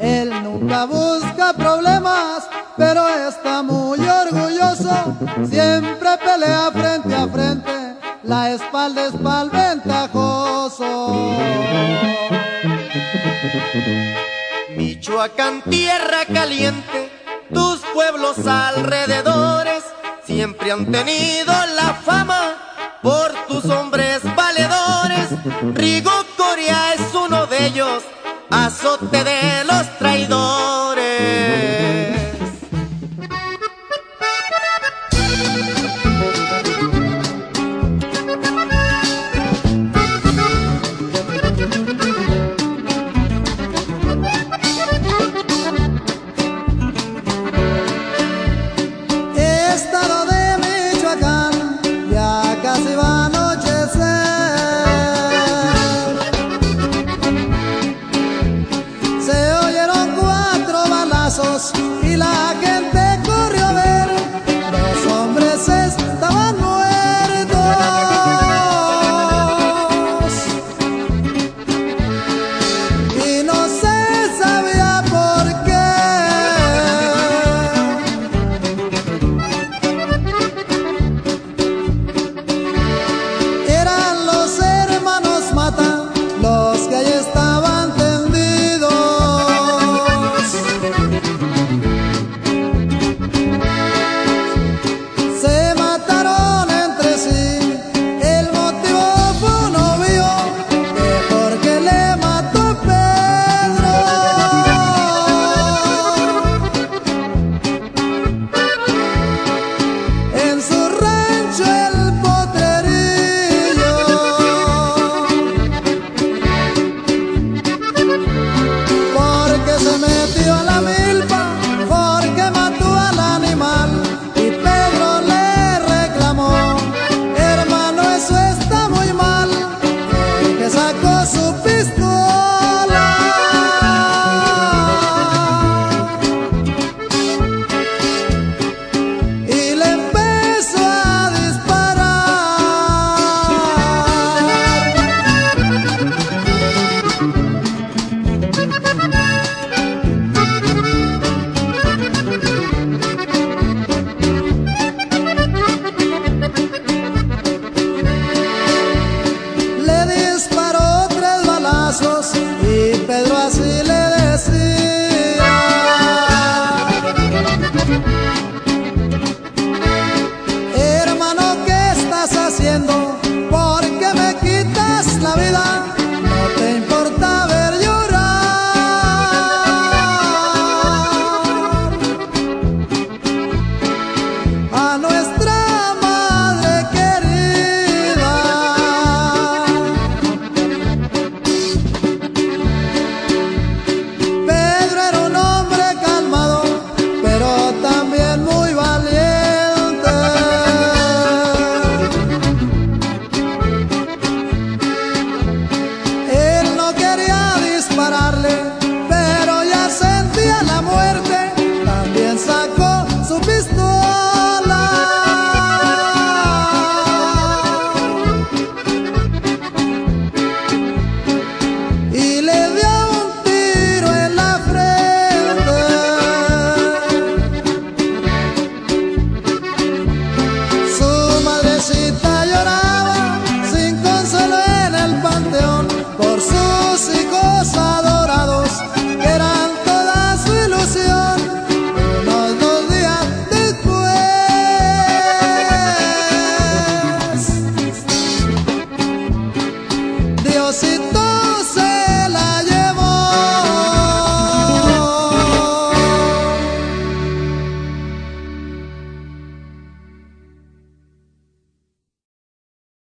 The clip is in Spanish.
Él nunca busca problemas, pero está muy orgulloso. Siempre pelea frente a frente, la espalda es pa'l ventajoso. Michoacán, tierra caliente, tus pueblos alrededores siempre han tenido la fama por tus hombres valedores. Rigo Coria es uno de ellos, azote de los traidores.